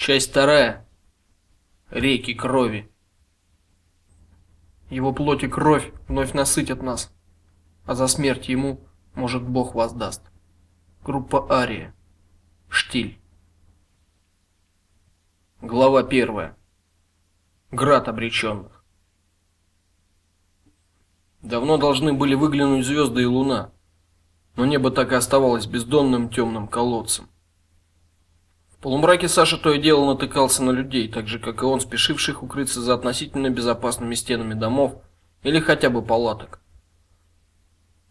Часть вторая. Реки крови. Его плоть и кровь вновь насытят нас, а за смерть ему, может, Бог воздаст. Группа Ария. Штиль. Глава первая. Град обреченных. Давно должны были выглянуть звезды и луна, но небо так и оставалось бездонным темным колодцем. Полумраке Саша то и дело натыкался на людей, так же как и он, спешивших укрыться за относительно безопасными стенами домов или хотя бы палаток.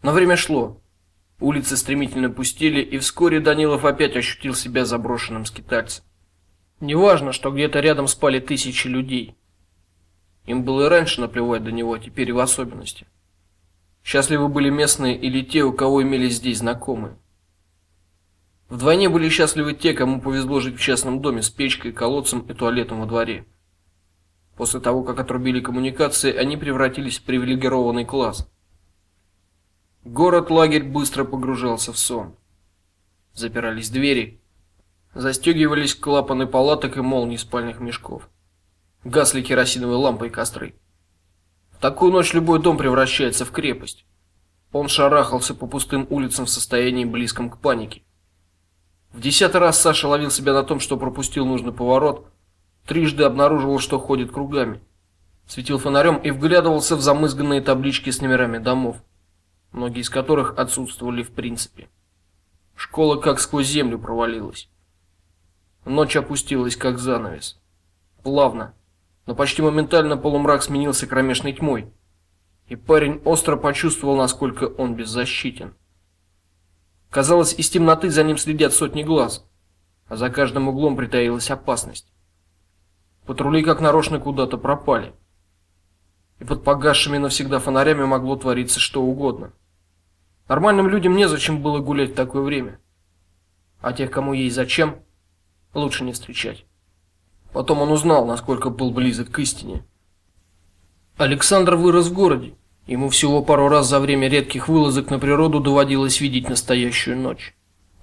Но время шло. Улицы стремительно пустели, и вскоре Данилов опять ощутил себя заброшенным скитальцем. Неважно, что где-то рядом спали тысячи людей. Им было и раньше наплевать до него, а теперь в особенности. Счастливы были местные или те, у кого имелись здесь знакомые. Вдвойне были счастливы те, кому повезло жить в частном доме с печкой, колодцем и туалетом во дворе. После того, как отрубили коммуникации, они превратились в привилегированный класс. Город-лагерь быстро погружался в сон. Запирались двери, Застегивались клапаны палаток и молнии спальных мешков. Гасли керосиновые лампы и костры. В такую ночь любой дом превращается в крепость. Он шарахался по пустым улицам в состоянии близком к панике. В десятый раз Саша ловил себя на том, что пропустил нужный поворот, трижды обнаруживал, что ходит кругами. Светил фонарем и вглядывался в замызганные таблички с номерами домов, многие из которых отсутствовали в принципе. Школа как сквозь землю провалилась. Ночь опустилась как занавес. Плавно, но почти моментально полумрак сменился кромешной тьмой, и парень остро почувствовал, насколько он беззащитен. Казалось, из темноты за ним следят сотни глаз, а за каждым углом притаилась опасность. Патрули как нарочно куда-то пропали. И под погасшими навсегда фонарями могло твориться что угодно. Нормальным людям незачем было гулять в такое время. А тех, кому есть зачем, лучше не встречать. Потом он узнал, насколько был близок к истине. Александр вырос в городе. Ему всего пару раз за время редких вылазок на природу доводилось видеть настоящую ночь,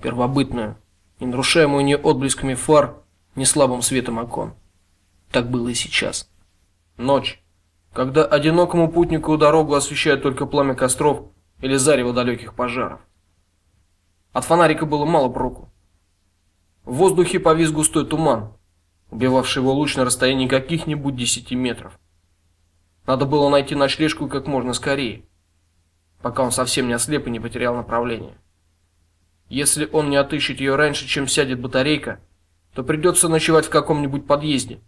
первобытную, не нарушаемую ни отблесками фар, ни слабым светом окон. Так было и сейчас. Ночь, когда одинокому путнику дорогу освещает только пламя костров или зарево далеких пожаров. От фонарика было мало проку. В воздухе повис густой туман, убивавший его луч на расстоянии каких-нибудь десяти метров. Надо было найти ночлежку как можно скорее, пока он совсем не ослеп и не потерял направление. Если он не отыщет ее раньше, чем сядет батарейка, то придется ночевать в каком-нибудь подъезде,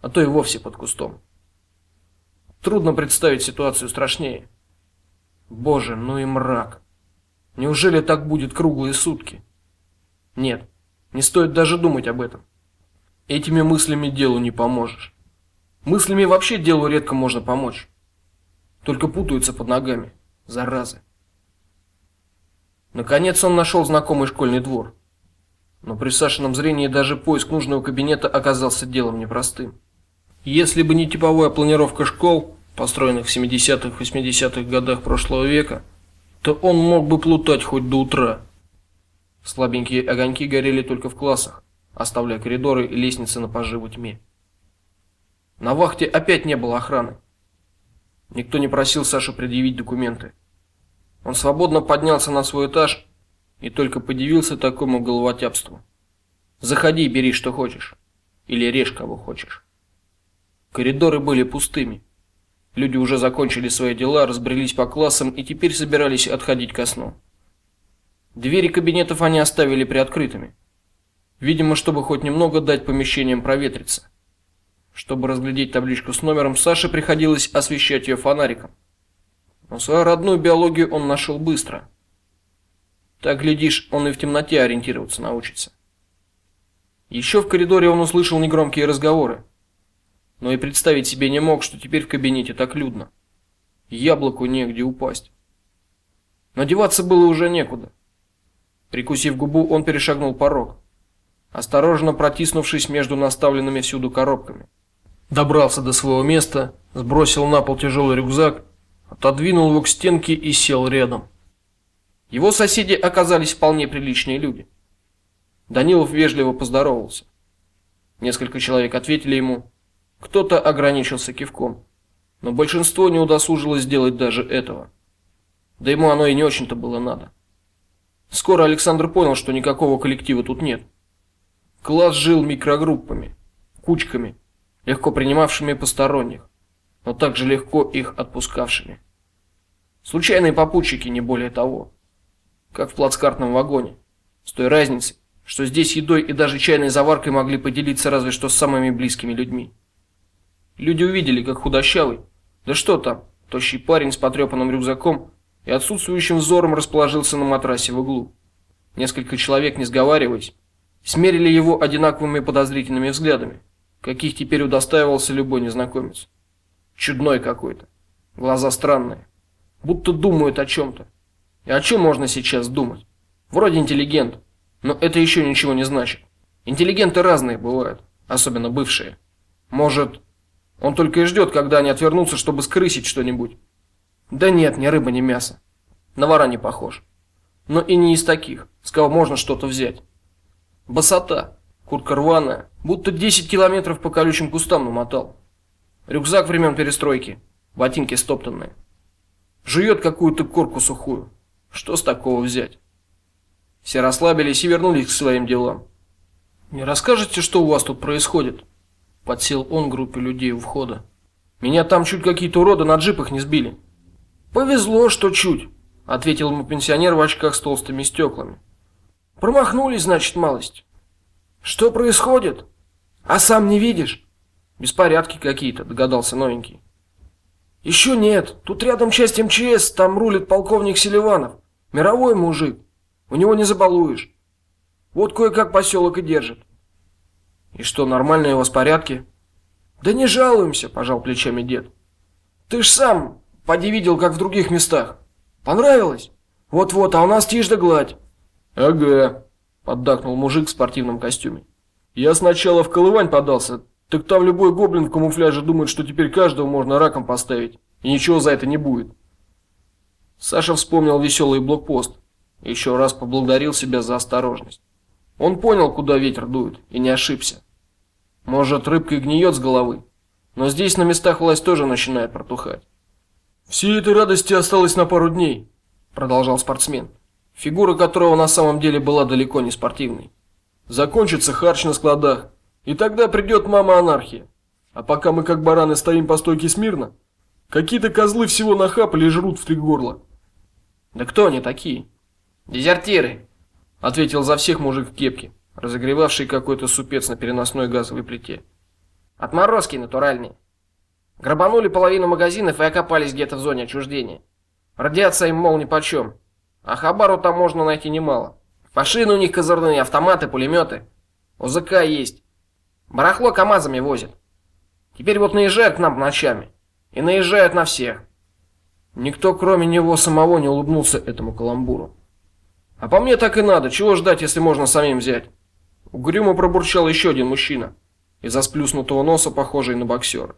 а то и вовсе под кустом. Трудно представить ситуацию страшнее. Боже, ну и мрак. Неужели так будет круглые сутки? Нет. Не стоит даже думать об этом. Этими мыслями делу не поможешь. Мыслями вообще делу редко можно помочь. Только путаются под ногами, заразы. Наконец он нашел знакомый школьный двор. Но при Сашином зрении даже поиск нужного кабинета оказался делом непростым. Если бы не типовая планировка школ, построенных в 70-х 80-х годах прошлого века, то он мог бы плутать хоть до утра. Слабенькие огоньки горели только в классах, оставляя коридоры и лестницы на поживу тьме. На вахте опять не было охраны. Никто не просил Сашу предъявить документы. Он свободно поднялся на свой этаж и только подивился такому головотяпству. Заходи, бери что хочешь или режь кого хочешь. Коридоры были пустыми. Люди уже закончили свои дела, разбрелись по классам и теперь собирались отходить ко сну. Двери кабинетов они оставили приоткрытыми. Видимо, чтобы хоть немного дать помещениям проветриться. Чтобы разглядеть табличку с номером, Саше приходилось освещать ее фонариком. Но свою родную биологию он нашел быстро. Так глядишь, он и в темноте ориентироваться научится. Еще в коридоре он услышал негромкие разговоры, но и представить себе не мог, что теперь в кабинете так людно. Яблоку негде упасть. Надеваться было уже некуда. Прикусив губу, он перешагнул порог, осторожно протиснувшись между наставленными всюду коробками. Добрался до своего места, сбросил на пол тяжелый рюкзак, отодвинул его к стенке и сел рядом. Его соседи оказались вполне приличные люди. Данилов вежливо поздоровался. Несколько человек ответили ему. Кто-то ограничился кивком, но большинство не удосужилось сделать даже этого. Да ему оно и не очень-то было надо. Скоро Александр понял, что никакого коллектива тут нет. Класс жил микрогруппами, кучками, легко принимавшими посторонних, но также легко их отпускавшими. Случайные попутчики, не более того. Как в плацкартном вагоне, с той разницей, что здесь едой и даже чайной заваркой могли поделиться разве что с самыми близкими людьми. Люди увидели, как худощавый, да что там, тощий парень с потрепанным рюкзаком и отсутствующим взором расположился на матрасе в углу. Несколько человек, не сговариваясь, смерили его одинаковыми подозрительными взглядами, каких теперь удостаивался любой незнакомец. Чудной какой-то. Глаза странные, будто думают о чем то И о чем можно сейчас думать? Вроде интеллигент, но это еще ничего не значит. Интеллигенты разные бывают, особенно бывшие. Может, он только и ждет, когда они отвернутся, чтобы скрысить что-нибудь. Да нет, ни рыба, ни мясо. На вора не похож. Но и не из таких, с кого можно что-то взять. Босота, куртка рваная, будто 10 километров по колючим кустам намотал. Рюкзак времен перестройки, ботинки стоптанные. Жует какую-то корку сухую. Что с такого взять? Все расслабились и вернулись к своим делам. Не расскажете, что у вас тут происходит? Подсел он группе людей у входа. Меня там чуть какие-то уроды на джипах не сбили. Повезло, что чуть, ответил ему пенсионер в очках с толстыми стеклами. Промахнулись, значит, малость. Что происходит? А сам не видишь? Беспорядки какие-то, догадался новенький. Еще нет. Тут рядом часть МЧС, там рулит полковник Селиванов. Мировой мужик. У него не забалуешь. Вот кое-как поселок и держит. И что, нормальные у вас порядки? Да не жалуемся, пожал плечами дед. Ты ж сам поди видел, как в других местах. Понравилось? Вот-вот, а у нас тишь да гладь. Ага, поддакнул мужик в спортивном костюме. Я сначала в Колывань подался, так там любой гоблин в камуфляже думает, что теперь каждого можно раком поставить, и ничего за это не будет. Саша вспомнил веселый блокпост, еще раз поблагодарил себя за осторожность. Он понял, куда ветер дует, и не ошибся. Может, рыбка и гниет с головы, но здесь на местах власть тоже начинает протухать. Всей этой радости осталось на пару дней, продолжал спортсмен фигура которого на самом деле была далеко не спортивной. Закончится харч на складах, и тогда придет мама анархия. А пока мы как бараны стоим по стойке смирно, какие-то козлы всего нахапали и жрут в три горла. Да кто они такие? Дезертиры, ответил за всех мужик в кепке, разогревавший какой-то супец на переносной газовой плите. Отморозки натуральные. Грабанули половину магазинов и окопались где-то в зоне отчуждения. Радиация им мол нипочем. А хабару там можно найти немало. Машины у них козырные, автоматы, пулеметы. ОЗК есть. Барахло КАМАЗами возят. Теперь вот наезжают к нам ночами. И наезжают на всех. Никто, кроме него самого, не улыбнулся этому каламбуру. А по мне так и надо. Чего ждать, если можно самим взять? Угрюмо пробурчал еще один мужчина, из-за сплюснутого носа похожий на боксера.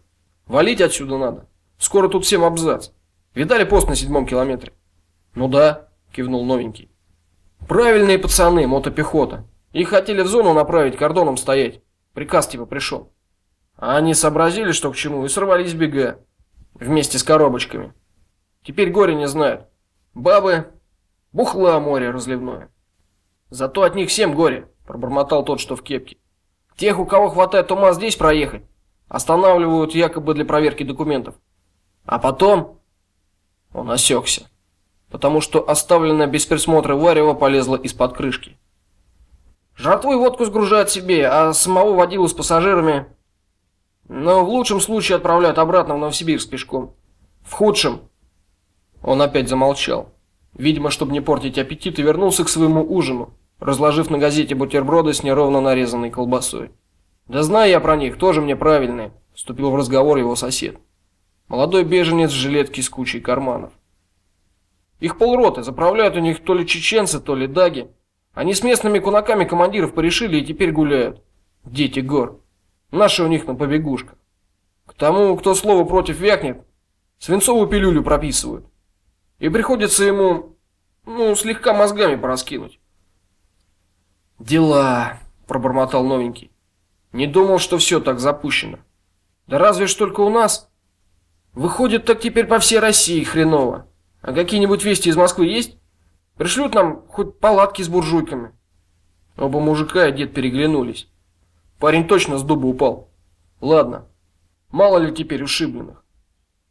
Валить отсюда надо. Скоро тут всем абзац. Видали пост на седьмом километре? Ну да кивнул новенький. Правильные пацаны, мотопехота. Их хотели в зону направить, кордоном стоять. Приказ типа пришел. А они сообразили, что к чему, и сорвались бега вместе с коробочками. Теперь горе не знают. Бабы бухла море разливное. Зато от них всем горе, пробормотал тот, что в кепке. Тех, у кого хватает ума здесь проехать, останавливают якобы для проверки документов. А потом он осекся потому что оставленная без присмотра варево полезла из-под крышки. Жратву и водку сгружают себе, а самого водилу с пассажирами, но в лучшем случае отправляют обратно в Новосибирск пешком. В худшем он опять замолчал. Видимо, чтобы не портить аппетит, и вернулся к своему ужину, разложив на газете бутерброды с неровно нарезанной колбасой. Да знаю я про них, тоже мне правильные, вступил в разговор его сосед. Молодой беженец в жилетке с кучей карманов. Их полроты, заправляют у них то ли чеченцы, то ли даги. Они с местными кунаками командиров порешили и теперь гуляют. Дети гор. Наши у них на побегушках. К тому, кто слово против вякнет, свинцовую пилюлю прописывают. И приходится ему, ну, слегка мозгами пораскинуть. Дела, пробормотал новенький. Не думал, что все так запущено. Да разве ж только у нас? Выходит, так теперь по всей России хреново. А какие-нибудь вести из Москвы есть? Пришлют нам хоть палатки с буржуйками. Оба мужика и дед переглянулись. Парень точно с дуба упал. Ладно. Мало ли теперь ушибленных.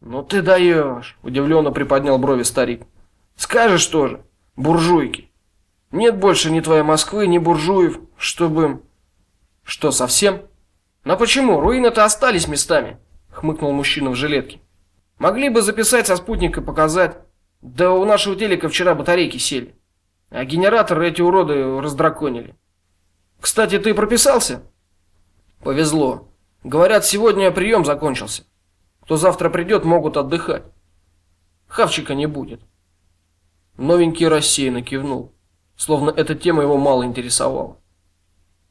Ну ты даешь, удивленно приподнял брови старик. Скажешь тоже, буржуйки. Нет больше ни твоей Москвы, ни буржуев, чтобы Что, совсем? Но почему? Руины-то остались местами, хмыкнул мужчина в жилетке. Могли бы записать со спутника показать. Да у нашего телека вчера батарейки сели. А генераторы эти уроды раздраконили. Кстати, ты прописался? Повезло. Говорят, сегодня прием закончился. Кто завтра придет, могут отдыхать. Хавчика не будет. Новенький рассеянно кивнул, словно эта тема его мало интересовала.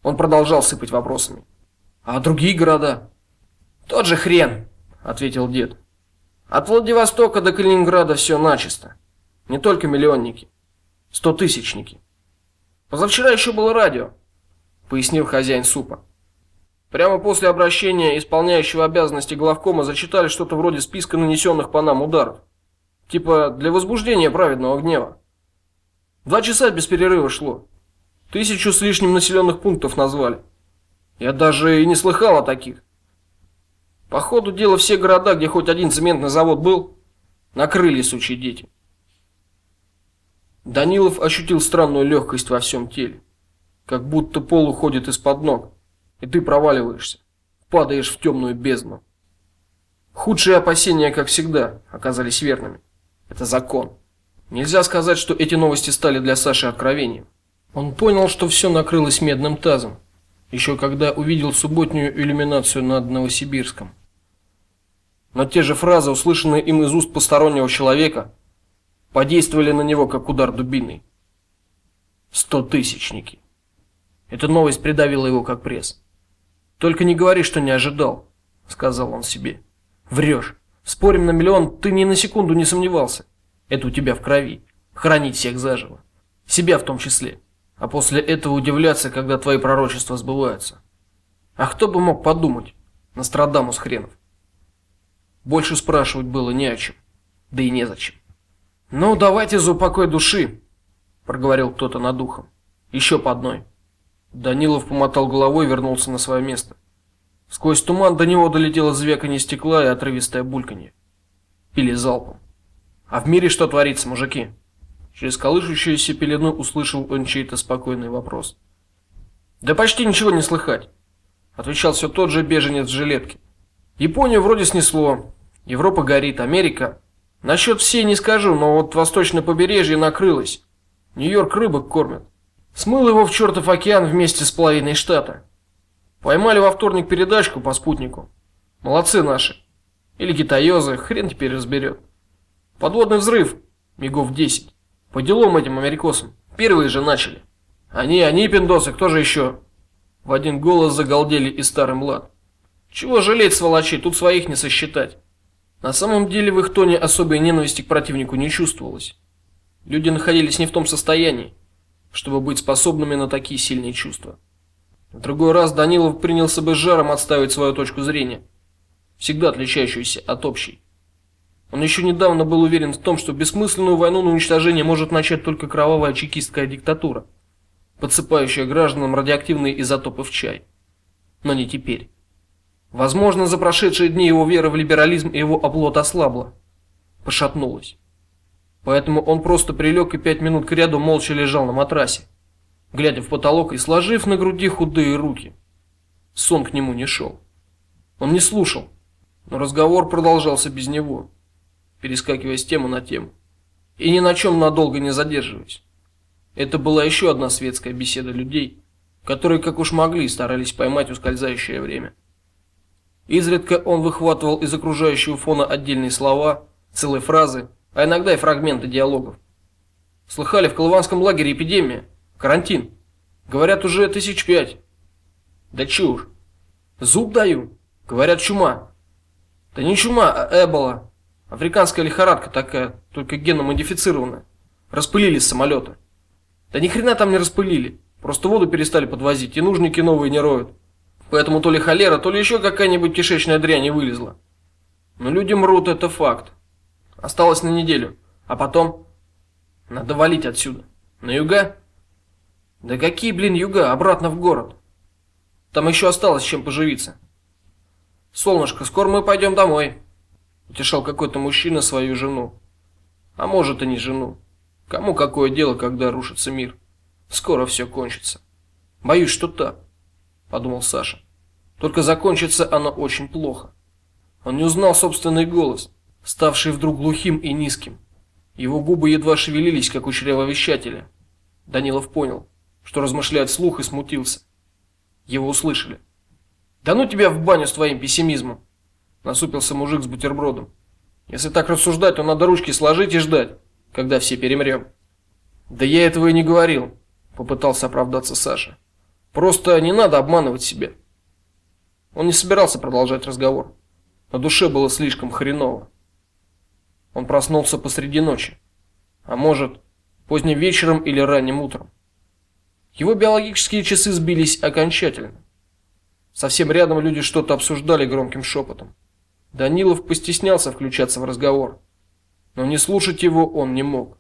Он продолжал сыпать вопросами. А другие города? Тот же хрен, ответил дед. От Владивостока до Калининграда все начисто. Не только миллионники, стотысячники. Позавчера еще было радио, пояснил хозяин супа. Прямо после обращения исполняющего обязанности главкома зачитали что-то вроде списка нанесенных по нам ударов. Типа для возбуждения праведного гнева. Два часа без перерыва шло. Тысячу с лишним населенных пунктов назвали. Я даже и не слыхал о таких. По ходу дела все города, где хоть один цементный завод был, накрыли сучьи дети. Данилов ощутил странную легкость во всем теле, как будто пол уходит из-под ног, и ты проваливаешься, падаешь в темную бездну. Худшие опасения, как всегда, оказались верными. Это закон. Нельзя сказать, что эти новости стали для Саши откровением. Он понял, что все накрылось медным тазом, еще когда увидел субботнюю иллюминацию над Новосибирском. Но те же фразы, услышанные им из уст постороннего человека, подействовали на него как удар дубиной. Стотысячники. Эта новость придавила его как пресс. Только не говори, что не ожидал, сказал он себе. Врешь. Спорим на миллион, ты ни на секунду не сомневался. Это у тебя в крови. Хранить всех заживо. Себя в том числе. А после этого удивляться, когда твои пророчества сбываются. А кто бы мог подумать? Нострадамус хренов. Больше спрашивать было не о чем. Да и не зачем. Ну, давайте за упокой души, проговорил кто-то над духом. Еще по одной. Данилов помотал головой и вернулся на свое место. Сквозь туман до него долетело звяканье стекла и отрывистое бульканье. Пили залпом. А в мире что творится, мужики? Через колышущуюся пелену услышал он чей-то спокойный вопрос. Да почти ничего не слыхать, отвечал все тот же беженец в жилетке. Японию вроде снесло. Европа горит, Америка. Насчет всей не скажу, но вот восточное побережье накрылось. Нью-Йорк рыбок кормят. Смыл его в чертов океан вместе с половиной штата. Поймали во вторник передачку по спутнику. Молодцы наши. Или китаёзы, хрен теперь разберет. Подводный взрыв, мигов 10. По делам этим америкосам. Первые же начали. Они, они пиндосы, кто же еще? В один голос загалдели и старый млад. Чего жалеть сволочей, тут своих не сосчитать. На самом деле в их тоне особой ненависти к противнику не чувствовалось. Люди находились не в том состоянии, чтобы быть способными на такие сильные чувства. В другой раз Данилов принялся бы жаром отставить свою точку зрения, всегда отличающуюся от общей. Он еще недавно был уверен в том, что бессмысленную войну на уничтожение может начать только кровавая чекистская диктатура, подсыпающая гражданам радиоактивные изотопы в чай. Но не теперь. Возможно, за прошедшие дни его вера в либерализм и его оплот ослабла, пошатнулась. Поэтому он просто прилег и пять минут кряду молча лежал на матрасе глядя в потолок и сложив на груди худые руки. Сон к нему не шел. Он не слушал, но разговор продолжался без него, перескакивая с темы на тему, и ни на чем надолго не задерживаясь. Это была еще одна светская беседа людей, которые, как уж могли, старались поймать ускользающее время. Изредка он выхватывал из окружающего фона отдельные слова, целые фразы, а иногда и фрагменты диалогов. Слыхали, в Колыванском лагере эпидемия. Карантин. Говорят, уже тысяч пять. Да чушь. Зуб даю. Говорят, чума. Да не чума, а эбола. Африканская лихорадка такая, только генно-модифицированная. Распылили с самолета. Да ни хрена там не распылили. Просто воду перестали подвозить, и нужники новые не роют. Поэтому то ли холера, то ли еще какая-нибудь кишечная дрянь и вылезла. Но люди мрут, это факт. Осталось на неделю, а потом надо валить отсюда. На юга? Да какие, блин, юга, обратно в город. Там еще осталось чем поживиться. Солнышко, скоро мы пойдем домой. Утешал какой-то мужчина свою жену. А может и не жену. Кому какое дело, когда рушится мир? Скоро все кончится. Боюсь, что так, подумал Саша. Только закончится оно очень плохо. Он не узнал собственный голос, ставший вдруг глухим и низким. Его губы едва шевелились, как у чревовещателя. Данилов понял, что размышляет вслух и смутился. Его услышали. Да ну тебя в баню с твоим пессимизмом, насупился мужик с бутербродом. Если так рассуждать, то надо ручки сложить и ждать, когда все перемрем. Да я этого и не говорил, попытался оправдаться Саша. Просто не надо обманывать себя. Он не собирался продолжать разговор. На душе было слишком хреново. Он проснулся посреди ночи, а может, поздним вечером или ранним утром. Его биологические часы сбились окончательно. Совсем рядом люди что-то обсуждали громким шепотом. Данилов постеснялся включаться в разговор, но не слушать его он не мог.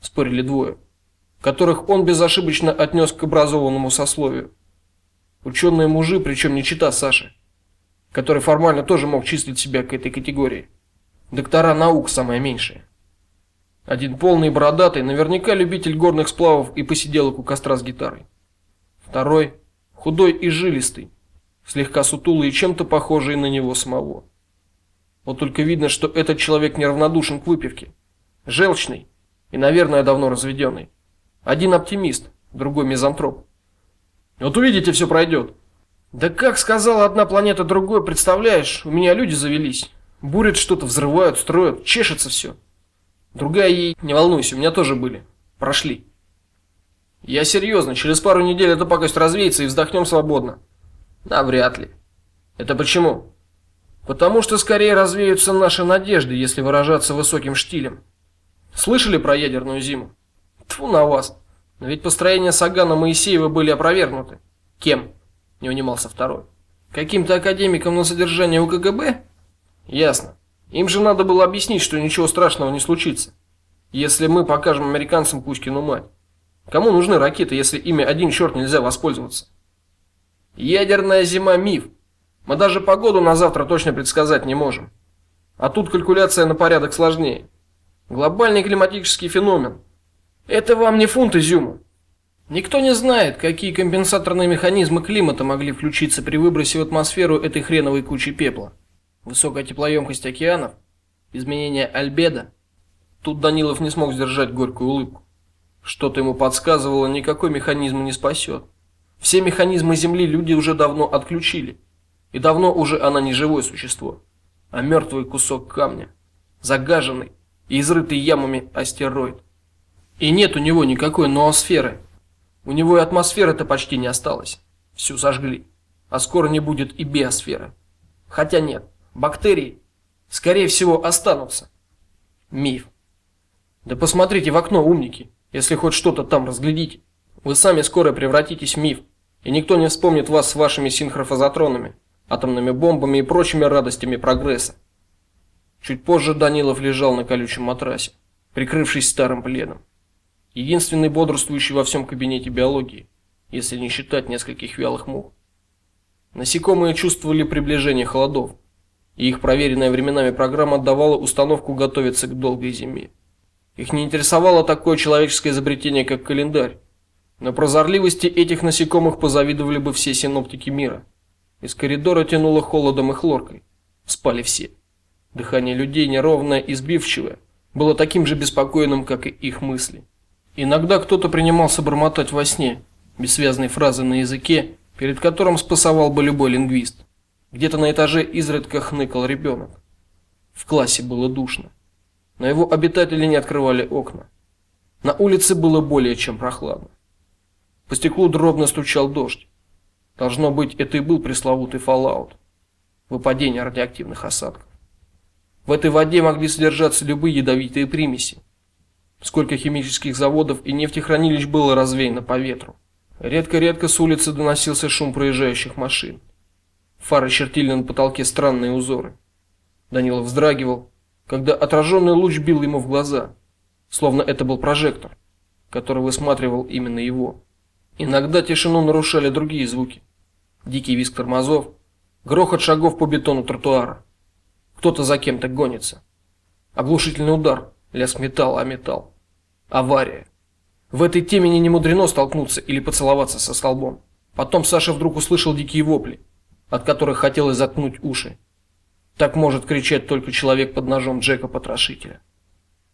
Спорили двое, которых он безошибочно отнес к образованному сословию. Ученые мужи, причем не чита Саши, который формально тоже мог числить себя к этой категории. Доктора наук самое меньшее. Один полный бородатый, наверняка любитель горных сплавов и посиделок у костра с гитарой. Второй худой и жилистый, слегка сутулый и чем-то похожий на него самого. Вот только видно, что этот человек неравнодушен к выпивке. Желчный и, наверное, давно разведенный. Один оптимист, другой мизантроп. Вот увидите, все пройдет. Да как сказала одна планета другой, представляешь, у меня люди завелись. Бурят что-то, взрывают, строят, чешется все. Другая ей: "Не волнуйся, у меня тоже были. Прошли". Я серьезно, через пару недель эта пакость развеется и вздохнем свободно. Да вряд ли. Это почему? Потому что скорее развеются наши надежды, если выражаться высоким штилем. Слышали про ядерную зиму? Тфу на вас. Но ведь построения Сагана Моисеева были опровергнуты. Кем? Не унимался второй. Каким-то академиком на содержание у КГБ? Ясно. Им же надо было объяснить, что ничего страшного не случится, если мы покажем американцам Кузькину мать. Кому нужны ракеты, если ими один черт нельзя воспользоваться? Ядерная зима миф. Мы даже погоду на завтра точно предсказать не можем. А тут калькуляция на порядок сложнее. Глобальный климатический феномен. Это вам не фунт изюма. Никто не знает, какие компенсаторные механизмы климата могли включиться при выбросе в атмосферу этой хреновой кучи пепла высокая теплоемкость океанов, изменение альбедо. Тут Данилов не смог сдержать горькую улыбку. Что-то ему подсказывало, никакой механизм не спасет. Все механизмы Земли люди уже давно отключили. И давно уже она не живое существо, а мертвый кусок камня, загаженный и изрытый ямами астероид. И нет у него никакой ноосферы. У него и атмосферы-то почти не осталось. Всю сожгли. А скоро не будет и биосферы. Хотя нет бактерии, скорее всего, останутся. Миф. Да посмотрите в окно, умники, если хоть что-то там разглядите. Вы сами скоро превратитесь в миф, и никто не вспомнит вас с вашими синхрофазотронами, атомными бомбами и прочими радостями прогресса. Чуть позже Данилов лежал на колючем матрасе, прикрывшись старым пледом. Единственный бодрствующий во всем кабинете биологии, если не считать нескольких вялых мух. Насекомые чувствовали приближение холодов, и их проверенная временами программа давала установку готовиться к долгой зиме. Их не интересовало такое человеческое изобретение, как календарь. На прозорливости этих насекомых позавидовали бы все синоптики мира. Из коридора тянуло холодом и хлоркой. Спали все. Дыхание людей неровное и сбивчивое, было таким же беспокойным, как и их мысли. Иногда кто-то принимался бормотать во сне бессвязные фразы на языке, перед которым спасовал бы любой лингвист. Где-то на этаже изредка хныкал ребенок. В классе было душно. Но его обитатели не открывали окна. На улице было более чем прохладно. По стеклу дробно стучал дождь. Должно быть, это и был пресловутый fallout. Выпадение радиоактивных осадков. В этой воде могли содержаться любые ядовитые примеси. Сколько химических заводов и нефтехранилищ было развеяно по ветру. Редко-редко с улицы доносился шум проезжающих машин. Фары чертили на потолке странные узоры. Данилов вздрагивал, когда отраженный луч бил ему в глаза, словно это был прожектор, который высматривал именно его. Иногда тишину нарушали другие звуки. Дикий визг тормозов, грохот шагов по бетону тротуара. Кто-то за кем-то гонится. Оглушительный удар, лязг металла о металл. Авария. В этой теме не мудрено столкнуться или поцеловаться со столбом. Потом Саша вдруг услышал дикие вопли, от которых хотелось заткнуть уши. Так может кричать только человек под ножом Джека Потрошителя.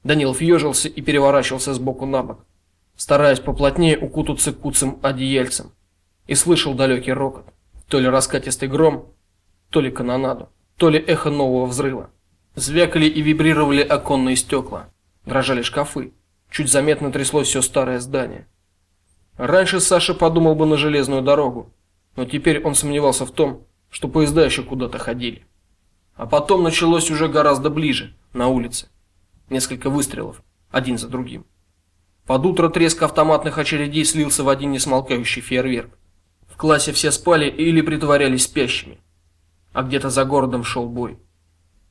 Данилов ежился и переворачивался с боку на бок, стараясь поплотнее укутаться куцым одеяльцем, и слышал далекий рокот, то ли раскатистый гром, то ли канонаду, то ли эхо нового взрыва. Звякали и вибрировали оконные стекла, дрожали шкафы, чуть заметно тряслось все старое здание. Раньше Саша подумал бы на железную дорогу, но теперь он сомневался в том, что поезда еще куда-то ходили. А потом началось уже гораздо ближе, на улице. Несколько выстрелов, один за другим. Под утро треск автоматных очередей слился в один несмолкающий фейерверк. В классе все спали или притворялись спящими. А где-то за городом шел бой.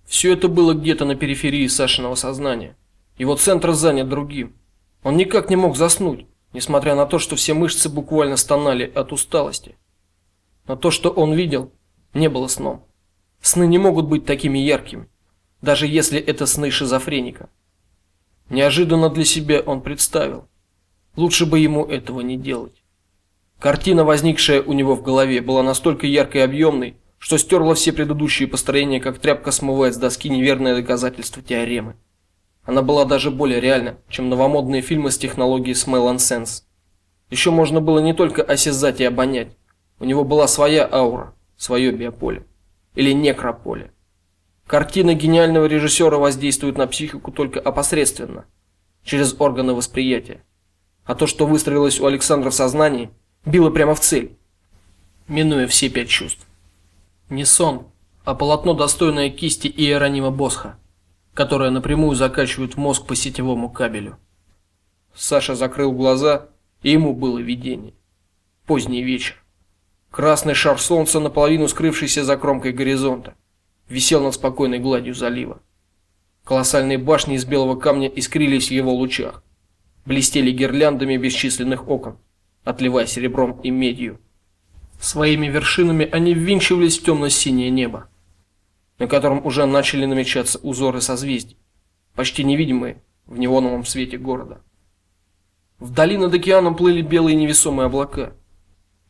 Все это было где-то на периферии Сашиного сознания. Его центр занят другим. Он никак не мог заснуть, несмотря на то, что все мышцы буквально стонали от усталости. Но то, что он видел, не было сном. Сны не могут быть такими яркими, даже если это сны шизофреника. Неожиданно для себя он представил, лучше бы ему этого не делать. Картина, возникшая у него в голове, была настолько яркой и объемной, что стерла все предыдущие построения, как тряпка смывает с доски неверное доказательство теоремы. Она была даже более реальна, чем новомодные фильмы с технологией Smell and Sense. Еще можно было не только осязать и обонять. У него была своя аура, свое биополе или некрополе. Картина гениального режиссера воздействует на психику только опосредственно, через органы восприятия. А то, что выстроилось у Александра в сознании, било прямо в цель, минуя все пять чувств. Не сон, а полотно достойное кисти Иеронима Босха, которое напрямую закачивает в мозг по сетевому кабелю. Саша закрыл глаза, и ему было видение. Поздний вечер. Красный шар солнца, наполовину скрывшийся за кромкой горизонта, висел над спокойной гладью залива. Колоссальные башни из белого камня искрились в его лучах, блестели гирляндами бесчисленных окон, отливая серебром и медью. Своими вершинами они ввинчивались в темно-синее небо, на котором уже начали намечаться узоры созвездий, почти невидимые в неоновом свете города. Вдали над океаном плыли белые невесомые облака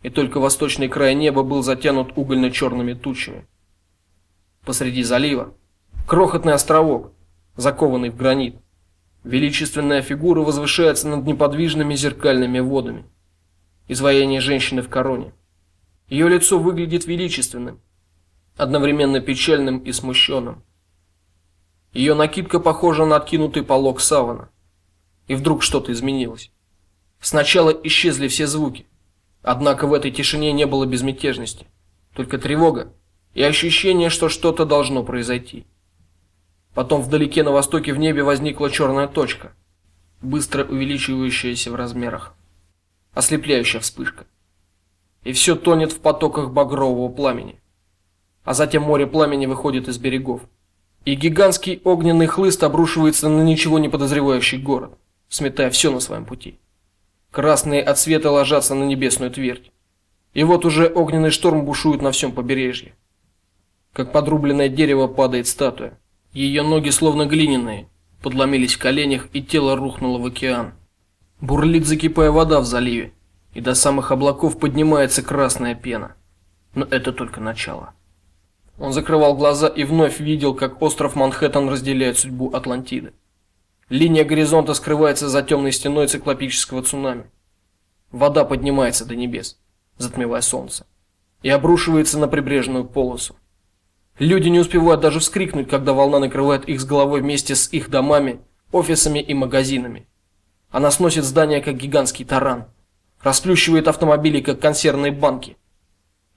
и только восточный край неба был затянут угольно-черными тучами. Посреди залива крохотный островок, закованный в гранит. Величественная фигура возвышается над неподвижными зеркальными водами. Изваяние женщины в короне. Ее лицо выглядит величественным, одновременно печальным и смущенным. Ее накидка похожа на откинутый полог савана. И вдруг что-то изменилось. Сначала исчезли все звуки. Однако в этой тишине не было безмятежности, только тревога и ощущение, что что-то должно произойти. Потом вдалеке на востоке в небе возникла черная точка, быстро увеличивающаяся в размерах. Ослепляющая вспышка. И все тонет в потоках багрового пламени. А затем море пламени выходит из берегов. И гигантский огненный хлыст обрушивается на ничего не подозревающий город, сметая все на своем пути. Красные отсветы ложатся на небесную твердь. И вот уже огненный шторм бушует на всем побережье. Как подрубленное дерево падает статуя. Ее ноги словно глиняные, подломились в коленях, и тело рухнуло в океан. Бурлит, закипая вода в заливе, и до самых облаков поднимается красная пена. Но это только начало. Он закрывал глаза и вновь видел, как остров Манхэттен разделяет судьбу Атлантиды. Линия горизонта скрывается за темной стеной циклопического цунами. Вода поднимается до небес, затмевая солнце, и обрушивается на прибрежную полосу. Люди не успевают даже вскрикнуть, когда волна накрывает их с головой вместе с их домами, офисами и магазинами. Она сносит здания как гигантский таран, расплющивает автомобили как консервные банки.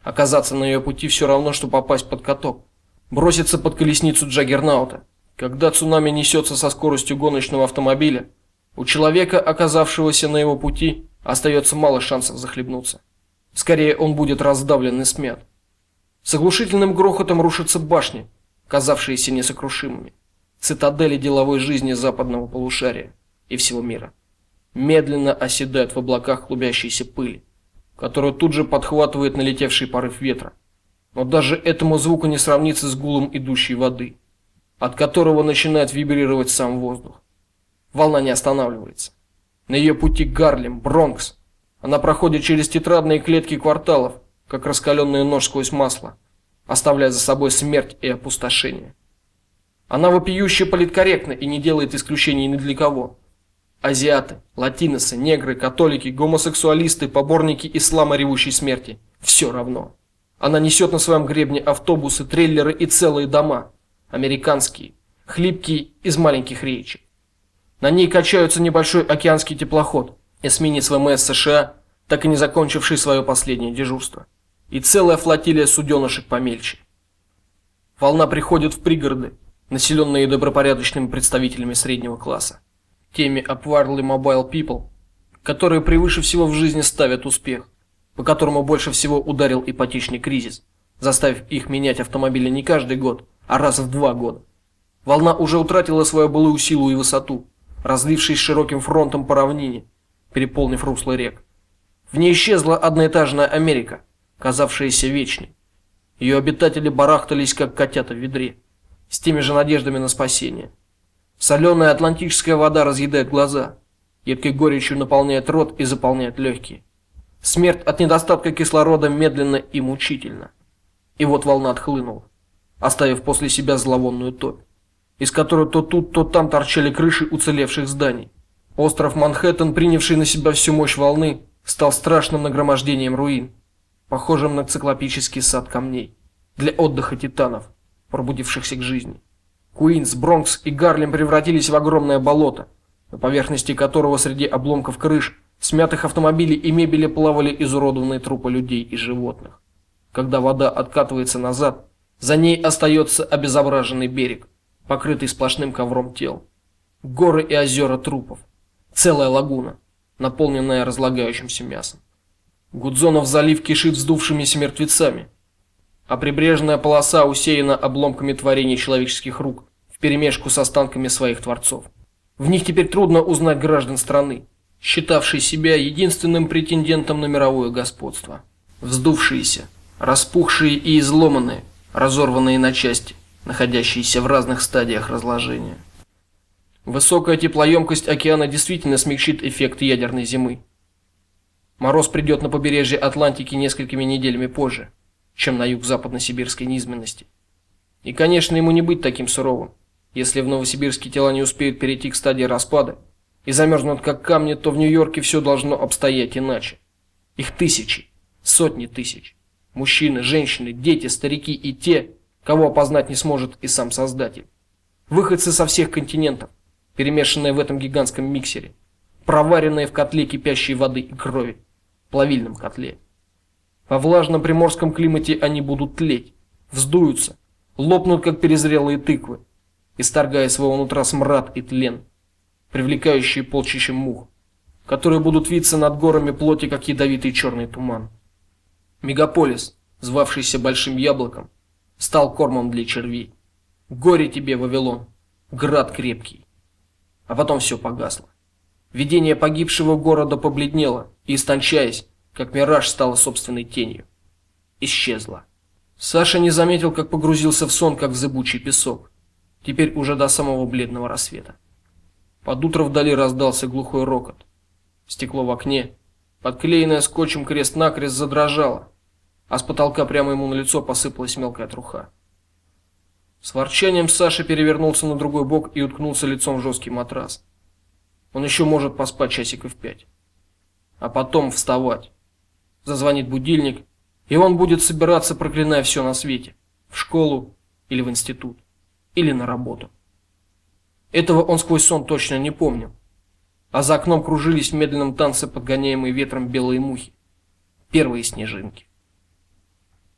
Оказаться на ее пути все равно что попасть под каток, броситься под колесницу Джаггернаута. Когда цунами несется со скоростью гоночного автомобиля, у человека, оказавшегося на его пути, остается мало шансов захлебнуться. Скорее он будет раздавлен и смят. С оглушительным грохотом рушатся башни, казавшиеся несокрушимыми, цитадели деловой жизни западного полушария и всего мира. Медленно оседают в облаках клубящейся пыли, которую тут же подхватывает налетевший порыв ветра. Но даже этому звуку не сравнится с гулом идущей воды, от которого начинает вибрировать сам воздух. Волна не останавливается. На ее пути Гарлем, Бронкс. Она проходит через тетрадные клетки кварталов, как раскаленный нож сквозь масло, оставляя за собой смерть и опустошение. Она вопиюще политкорректна и не делает исключений ни для кого. Азиаты, латиносы, негры, католики, гомосексуалисты, поборники ислама ревущей смерти все равно. Она несет на своем гребне автобусы, трейлеры и целые дома, американские, хлипкие из маленьких речек. На ней качаются небольшой океанский теплоход, эсминец ВМС США, так и не закончивший свое последнее дежурство, и целая флотилия суденышек помельче. Волна приходит в пригороды, населенные добропорядочными представителями среднего класса, теми upwardly mobile people, которые превыше всего в жизни ставят успех, по которому больше всего ударил ипотечный кризис, заставив их менять автомобили не каждый год, а раз в два года. Волна уже утратила свою былую силу и высоту, разлившись широким фронтом по равнине, переполнив русло рек. В ней исчезла одноэтажная Америка, казавшаяся вечной. Ее обитатели барахтались как котята в ведре, с теми же надеждами на спасение. Соленая атлантическая вода разъедает глаза, едкой горечью наполняет рот и заполняет легкие. Смерть от недостатка кислорода медленно и мучительно. И вот волна отхлынула, оставив после себя зловонную топь из которой то тут, то там торчали крыши уцелевших зданий. Остров Манхэттен, принявший на себя всю мощь волны, стал страшным нагромождением руин, похожим на циклопический сад камней для отдыха титанов, пробудившихся к жизни. Куинс, Бронкс и Гарлем превратились в огромное болото, на поверхности которого среди обломков крыш, смятых автомобилей и мебели плавали изуродованные трупы людей и животных. Когда вода откатывается назад, за ней остается обезображенный берег, покрытый сплошным ковром тел. Горы и озера трупов. Целая лагуна, наполненная разлагающимся мясом. Гудзонов залив кишит вздувшимися мертвецами, а прибрежная полоса усеяна обломками творений человеческих рук вперемешку с останками своих творцов. В них теперь трудно узнать граждан страны, считавшей себя единственным претендентом на мировое господство. Вздувшиеся, распухшие и изломанные, разорванные на части, находящиеся в разных стадиях разложения. Высокая теплоемкость океана действительно смягчит эффект ядерной зимы. Мороз придет на побережье Атлантики несколькими неделями позже, чем на юг западно-сибирской низменности. И, конечно, ему не быть таким суровым. Если в Новосибирске тела не успеют перейти к стадии распада и замерзнут как камни, то в Нью-Йорке все должно обстоять иначе. Их тысячи, сотни тысяч. Мужчины, женщины, дети, старики и те, кого опознать не сможет и сам Создатель. Выходцы со всех континентов, перемешанные в этом гигантском миксере, проваренные в котле кипящей воды и крови, плавильном котле. Во влажном приморском климате они будут тлеть, вздуются, лопнут как перезрелые тыквы, исторгая своего нутра смрад и тлен, привлекающие полчища мух, которые будут виться над горами плоти как ядовитый черный туман. Мегаполис, звавшийся большим яблоком, стал кормом для червей. Горе тебе, Вавилон, град крепкий. А потом все погасло. Видение погибшего города побледнело и, истончаясь, как мираж, стало собственной тенью. Исчезло. Саша не заметил, как погрузился в сон, как в зыбучий песок. Теперь уже до самого бледного рассвета. Под утро вдали раздался глухой рокот. Стекло в окне, подклеенное скотчем крест-накрест, задрожало а с потолка прямо ему на лицо посыпалась мелкая труха. С ворчанием Саша перевернулся на другой бок и уткнулся лицом в жесткий матрас. Он еще может поспать часиков пять, а потом вставать. Зазвонит будильник, и он будет собираться, проклиная все на свете, в школу или в институт, или на работу. Этого он сквозь сон точно не помнил. А за окном кружились в медленном танце подгоняемые ветром белые мухи. Первые снежинки.